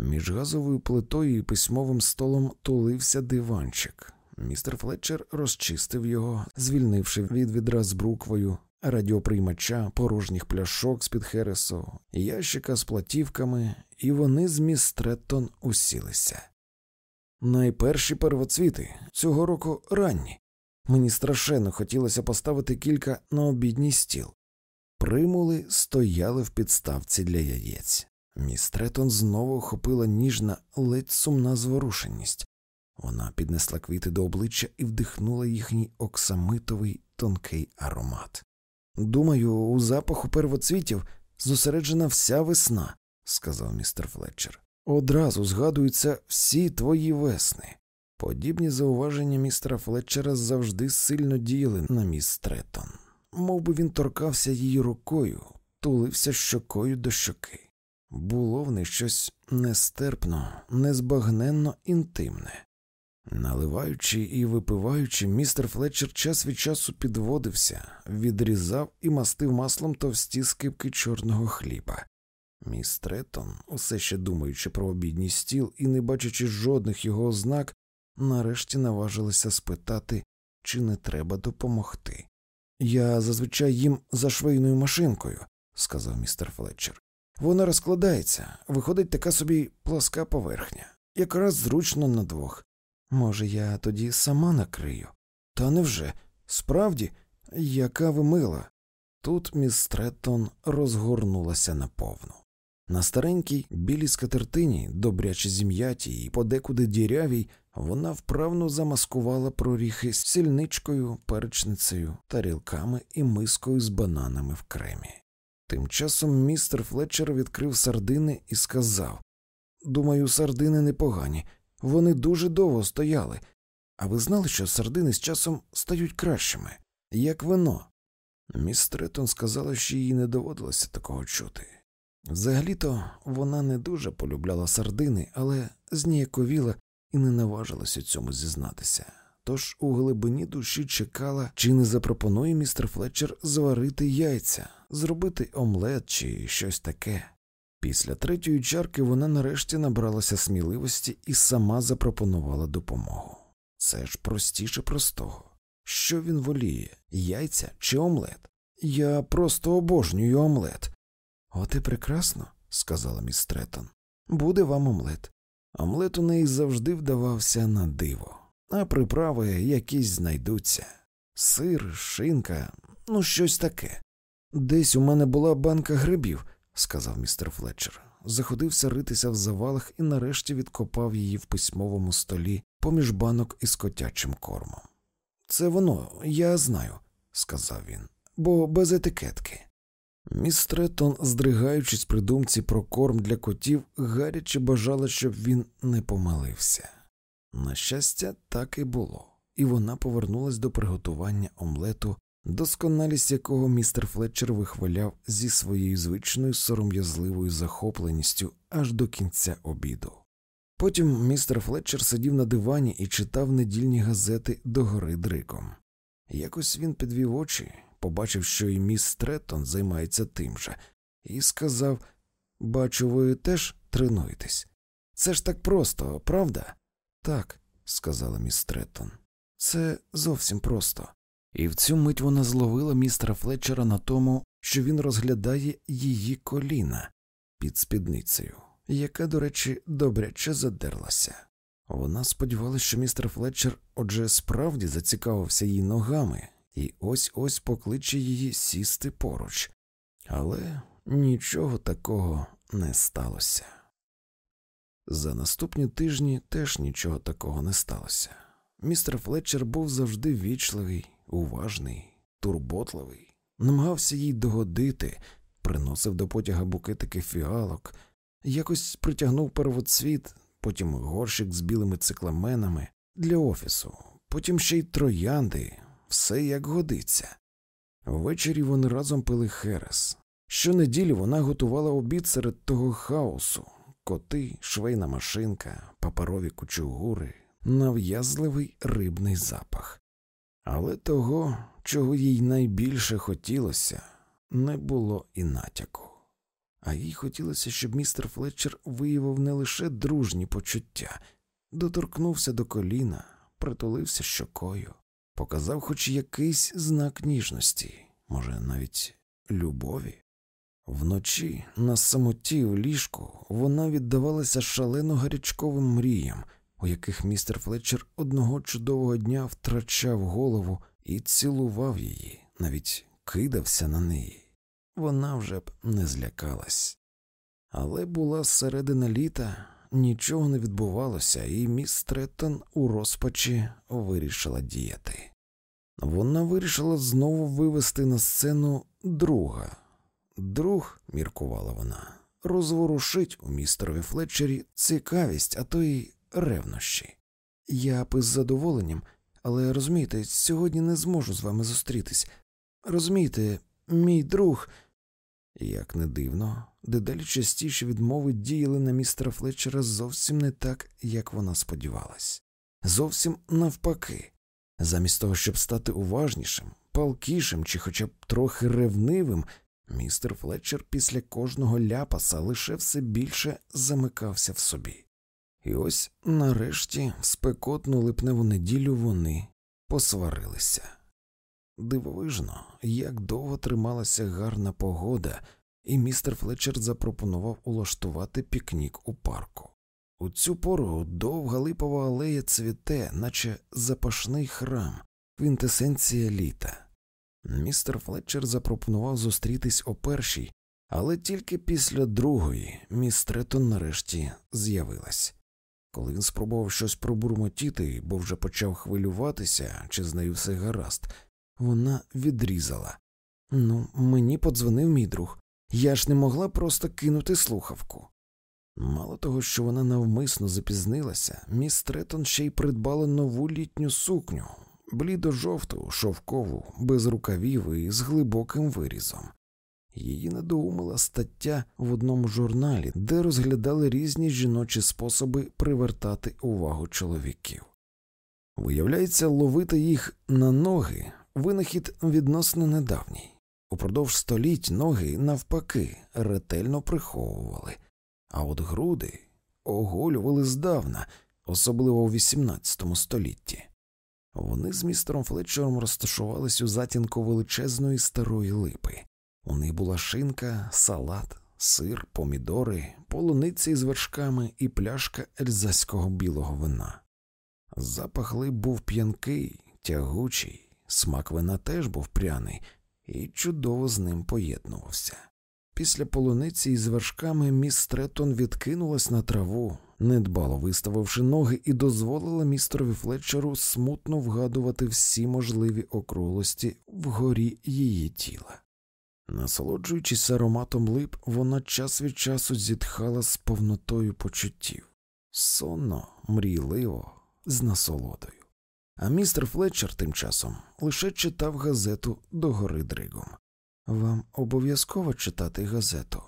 Між газовою плитою і письмовим столом тулився диванчик. Містер Флетчер розчистив його, звільнивши від відра з бруквою, радіоприймача, порожніх пляшок з під Хересу, ящика з платівками, і вони з міс Треттон усілися. Найперші первоцвіти цього року ранні. Мені страшенно хотілося поставити кілька на обідній стіл. Примули стояли в підставці для яєць. Міс Треттон знову охопила ніжна, ледь сумна зворушеність. Вона піднесла квіти до обличчя і вдихнула їхній оксамитовий тонкий аромат. Думаю, у запаху первоцвітів зосереджена вся весна, сказав містер Флетчер. Одразу згадуються всі твої весни. Подібні зауваження містера Флетчера завжди сильно діяли на міс Треттон. Мов би він торкався її рукою, тулився щокою до щоки. Було в них щось нестерпно, незбагненно інтимне. Наливаючи і випиваючи, містер Флетчер час від часу підводився, відрізав і мастив маслом товсті скипки чорного хліба. Міс Треттон, усе ще думаючи про обідній стіл і не бачачи жодних його ознак, нарешті наважилася спитати, чи не треба допомогти. Я зазвичай їм за швейною машинкою, сказав містер Флетчер. Вона розкладається, виходить така собі пласка поверхня, якраз зручно на двох. Може, я тоді сама накрию? Та невже? Справді, яка ви мила? Тут міс Треттон розгорнулася наповну. На старенькій білій скатертині, добряче зім'ятій і подекуди дірявій, вона вправно замаскувала проріхи сільничкою, перечницею, тарілками і мискою з бананами в кремі. Тим часом містер Флетчер відкрив сардини і сказав Думаю, сардини непогані, вони дуже довго стояли. А ви знали, що сардини з часом стають кращими, як вино? Міс Третон сказала, що їй не доводилося такого чути. Взагалі-то вона не дуже полюбляла сардини, але зніяковіла і не наважилась у цьому зізнатися. Тож у глибині душі чекала, чи не запропонує містер Флетчер зварити яйця, зробити омлет чи щось таке. Після третьої чарки вона нарешті набралася сміливості і сама запропонувала допомогу. Це ж простіше простого. Що він воліє яйця чи омлет? Я просто обожнюю омлет. От і прекрасно, сказала міс. Буде вам омлет. Омлет у неї завжди вдавався на диво, а приправи якісь знайдуться сир, шинка, ну щось таке. Десь у мене була банка грибів, сказав містер Флетчер. Заходився ритися в завалах і нарешті відкопав її в письмовому столі поміж банок із котячим кормом. Це воно, я знаю, сказав він, бо без етикетки. Міс Треттон, здригаючись при думці про корм для котів, гаряче бажала, щоб він не помилився. На щастя, так і було, і вона повернулась до приготування омлету, досконалість якого містер Флетчер вихваляв зі своєю звичною сором'язливою захопленістю аж до кінця обіду. Потім містер Флетчер сидів на дивані і читав недільні газети догори дриком. Якось він підвів очі побачив, що і міс Треттон займається тим же, і сказав Бачу, ви теж тренуєтесь. Це ж так просто, правда? Так, сказала міс Треттон. Це зовсім просто. І в цю мить вона зловила містера Флетчера на тому, що він розглядає її коліна під спідницею, яка, до речі, добряче задерлася. Вона сподівалася, що містер Флетчер отже справді зацікавився її ногами, і ось ось покличе її сісти поруч, але нічого такого не сталося. За наступні тижні теж нічого такого не сталося. Містер Флетчер був завжди вічливий, уважний, турботливий, намагався їй догодити, приносив до потяга букетики фіалок, якось притягнув первоцвіт, потім горщик з білими цикламенами для офісу, потім ще й троянди, все як годиться. Ввечері вони разом пили херес. Щонеділі вона готувала обід серед того хаосу коти, швейна машинка, паперові кучугури, нав'язливий рибний запах. Але того, чого їй найбільше хотілося, не було і натяку. а їй хотілося, щоб містер Флетчер виявив не лише дружні почуття, доторкнувся до коліна, притулився щокою, показав хоч якийсь знак ніжності, може, навіть любові. Вночі, на самоті у ліжку, вона віддавалася шалено гарячковим мріям, у яких містер Флетчер одного чудового дня втрачав голову і цілував її, навіть кидався на неї. Вона вже б не злякалась. Але була середина літа, нічого не відбувалося, і міс Треттон у розпачі вирішила діяти. Вона вирішила знову вивести на сцену друга. Друг, міркувала вона, розворушить у містерові Флетчері цікавість, а то й ревнощі. Я б із задоволенням, але розумієте, сьогодні не зможу з вами зустрітись. Розумієте, мій друг. Як не дивно, дедалі частіше відмови діяли на містера Флетчера зовсім не так, як вона сподівалась. Зовсім навпаки, замість того, щоб стати уважнішим, палкішим чи хоча б трохи ревнивим, містер Флетчер після кожного ляпаса лише все більше замикався в собі. І ось нарешті в спекотну липневу неділю вони посварилися. Дивовижно, як довго трималася гарна погода, і містер Флетчер запропонував улаштувати пікнік у парку. У цю пору довга липова алея цвіте, наче запашний храм, квінтесенція літа. Містер Флетчер запропонував зустрітись о першій, але тільки після другої міс Третон нарешті з'явилась. Коли він спробував щось пробурмотіти, бо вже почав хвилюватися, чи з нею все гаразд, вона відрізала. Ну, мені подзвонив мій друг. Я ж не могла просто кинути слухавку. Мало того, що вона навмисно запізнилася, міс Третон ще й придбала нову літню сукню, блідо жовту, шовкову, без рукавів і з глибоким вирізом. Її надоумила стаття в одному журналі, де розглядали різні жіночі способи привертати увагу чоловіків. Виявляється, ловити їх на ноги винахід відносно недавній. Упродовж століть ноги, навпаки, ретельно приховували, а от груди оголювали здавна, особливо у XVIII столітті. Вони з містером Флетчером розташувались у затінку величезної старої липи. У них була шинка, салат, сир, помідори, полуниці з вершками і пляшка ельзаського білого вина. Запах лип був п'янкий, тягучий, смак вина теж був пряний і чудово з ним поєднувався. Після полуниці із вершками міс Стретон відкинулась на траву, недбало виставивши ноги, і дозволила містерові Флетчеру смутно вгадувати всі можливі округлості вгорі її тіла. Насолоджуючись ароматом лип, вона час від часу зітхала з повнотою почуттів, сонно, мрійливо, з насолодою. А містер Флетчер тим часом лише читав газету догори дригом. Вам обов'язково читати газету?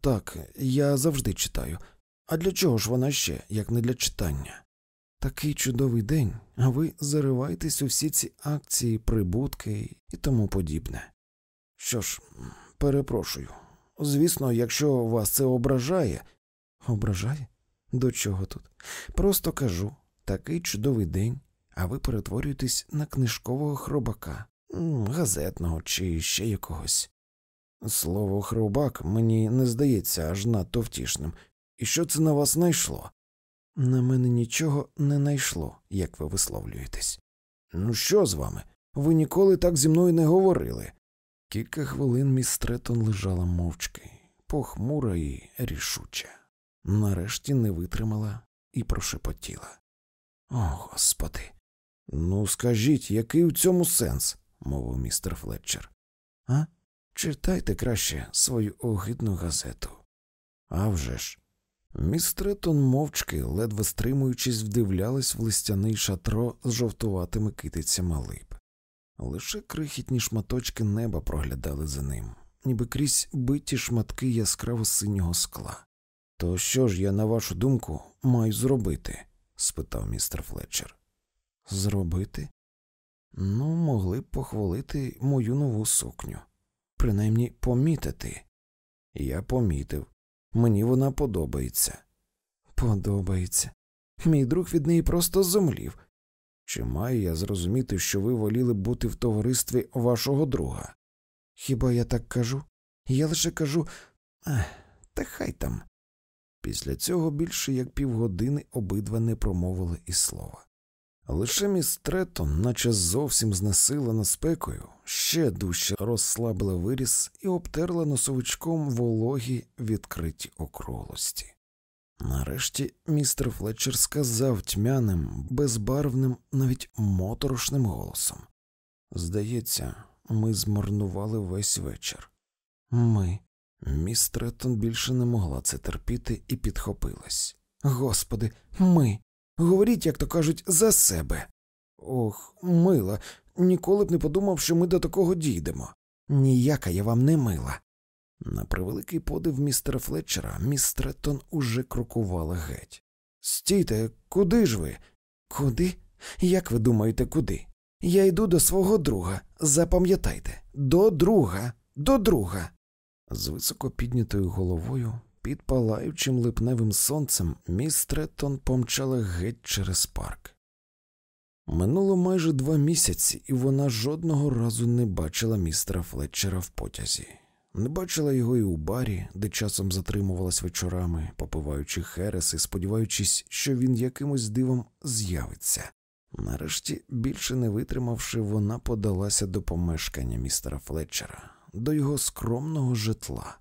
Так, я завжди читаю. А для чого ж вона ще, як не для читання? Такий чудовий день, а ви зариваєтесь у всі ці акції, прибутки і тому подібне. Що ж, перепрошую. Звісно, якщо вас це ображає. Ображає? До чого тут? Просто кажу такий чудовий день, а ви перетворюєтесь на книжкового хробака, газетного чи ще якогось. Слово хробак мені не здається аж надто втішним. І що це на вас найшло? На мене нічого не найшло, як ви висловлюєтесь. Ну, що з вами? Ви ніколи так зі мною не говорили. Кілька хвилин міс Третон лежала мовчки, похмура і рішуча. Нарешті не витримала і прошепотіла. О, господи. Ну, скажіть, який у цьому сенс? мовив містер Флетчер. А? Читайте краще свою огидну газету. «А вже ж!» Міс Третон мовчки, ледве стримуючись, вдивлялась в листяний шатро з жовтуватими китицями лип. Лише крихітні шматочки неба проглядали за ним, ніби крізь биті шматки яскраво синього скла. То що ж я, на вашу думку, маю зробити? спитав містер Флетчер. Зробити? Ну, могли б похвалити мою нову сукню, принаймні помітити. Я помітив. Мені вона подобається. Подобається. Мій друг від неї просто зомлів. Чи маю я зрозуміти, що ви воліли бути в товаристві вашого друга? Хіба я так кажу? Я лише кажу Ах, та хай там. Після цього більше як півгодини обидва не промовили і слова. Лише міс Треттон, наче зовсім знесилена спекою, ще дужче розслабила виріс і обтерла носовичком вологі відкриті округлості. Нарешті містер Флетчер сказав тьмяним, безбарвним, навіть моторошним голосом Здається, ми змарнували весь вечір. Ми. Міс Треттон більше не могла це терпіти і підхопилась. Господи, ми. Говоріть, як то кажуть, за себе. Ох, мила, ніколи б не подумав, що ми до такого дійдемо. Ніяка я вам не мила. На превеликий подив містера Флетчера, міс Треттон уже крокувала геть. Стійте, куди ж ви? Куди? Як ви думаєте, куди? Я йду до свого друга. Запам'ятайте, до друга, до друга. З високо піднятою головою, під палаючим липневим сонцем, міс Треттон помчала геть через парк. Минуло майже два місяці, і вона жодного разу не бачила містера Флетчера в потязі, не бачила його і у барі, де часом затримувалась вечорами, попиваючи херес і сподіваючись, що він якимось дивом з'явиться. Нарешті, більше не витримавши, вона подалася до помешкання містера Флетчера, до його скромного житла,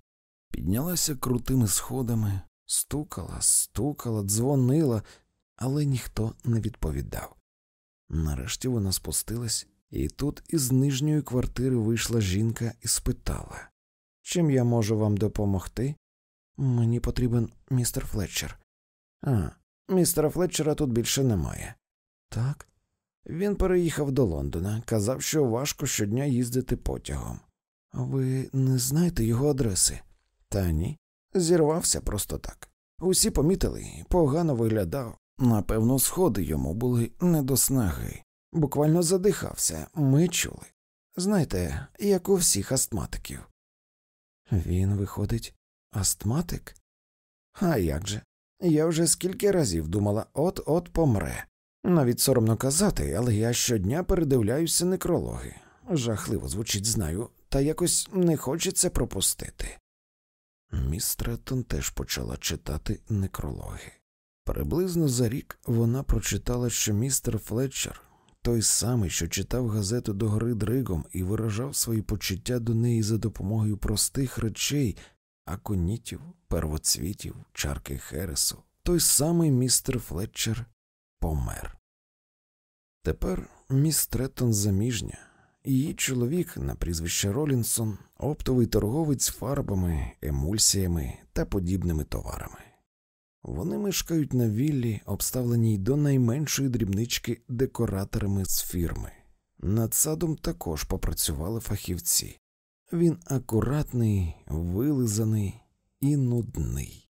піднялася крутими сходами, стукала, стукала, дзвонила, але ніхто не відповідав. Нарешті вона спустилась, і тут із нижньої квартири вийшла жінка і спитала Чим я можу вам допомогти? Мені потрібен містер Флетчер. А, містера Флетчера тут більше немає. Так. Він переїхав до Лондона, казав, що важко щодня їздити потягом. Ви не знаєте його адреси? Та ні. Зірвався просто так. Усі помітили, погано виглядав. Напевно, сходи йому були не до снаги. Буквально задихався, ми чули. Знаєте, як у всіх астматиків. Він виходить, астматик? А як же? Я вже скільки разів думала от-от помре. Навіть соромно казати, але я щодня передивляюся некрологи. Жахливо звучить, знаю, та якось не хочеться пропустити. Міс Треттон теж почала читати некрологи. Приблизно за рік вона прочитала, що містер Флетчер, той самий, що читав газету до гори дригом і виражав свої почуття до неї за допомогою простих речей, аконітів, первоцвітів, чарки Хересу, той самий містер Флетчер помер. Тепер міс Треттон заміжня, її чоловік на прізвище Ролінсон, оптовий торговець фарбами, емульсіями та подібними товарами. Вони мешкають на віллі, обставленій до найменшої дрібнички декораторами з фірми. Над садом також попрацювали фахівці. Він акуратний, вилизаний і нудний.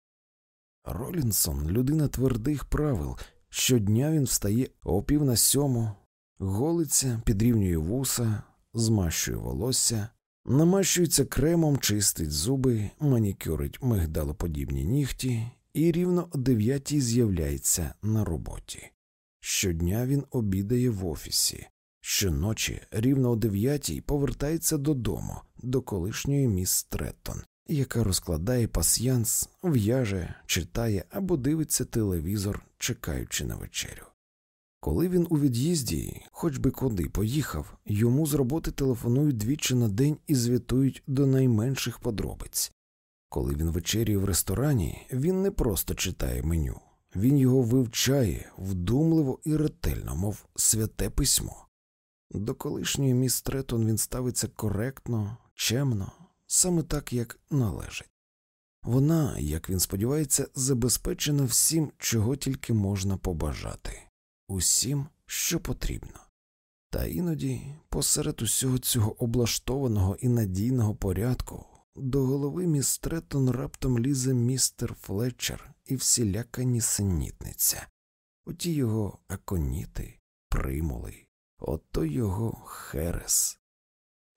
Ролінсон людина твердих правил. Щодня він встає о пів на сьому, голиться, підрівнює вуса, змащує волосся, намащується кремом, чистить зуби, манікюрить мигдалоподібні нігті і рівно о дев'ятій з'являється на роботі. Щодня він обідає в офісі, щоночі рівно о дев'ятій повертається додому, до колишньої міс Треттон, яка розкладає пасьянс, в'яже, читає або дивиться телевізор, чекаючи на вечерю. Коли він у від'їзді, хоч би куди поїхав, йому з роботи телефонують двічі на день і звітують до найменших подробиць. Коли він вечерює в ресторані, він не просто читає меню, він його вивчає вдумливо і ретельно, мов святе письмо. До колишньої міс Третон він ставиться коректно, чемно, саме так, як належить. Вона, як він сподівається, забезпечена всім, чого тільки можна побажати, усім, що потрібно. Та іноді, посеред усього цього облаштованого і надійного порядку, до голови міс Треттон раптом лізе містер Флетчер і всіляка нісенітниця, оті його аконіти, примули, ото його херес.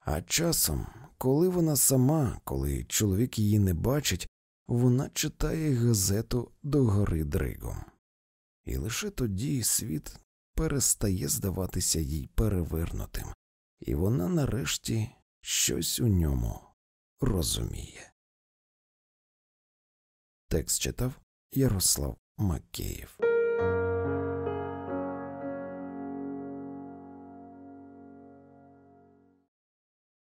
А часом, коли вона сама, коли чоловік її не бачить, вона читає газету догори дригом. І лише тоді світ перестає здаватися їй перевернутим, і вона нарешті щось у ньому розуміє. Текст читав Ярослав Макеєв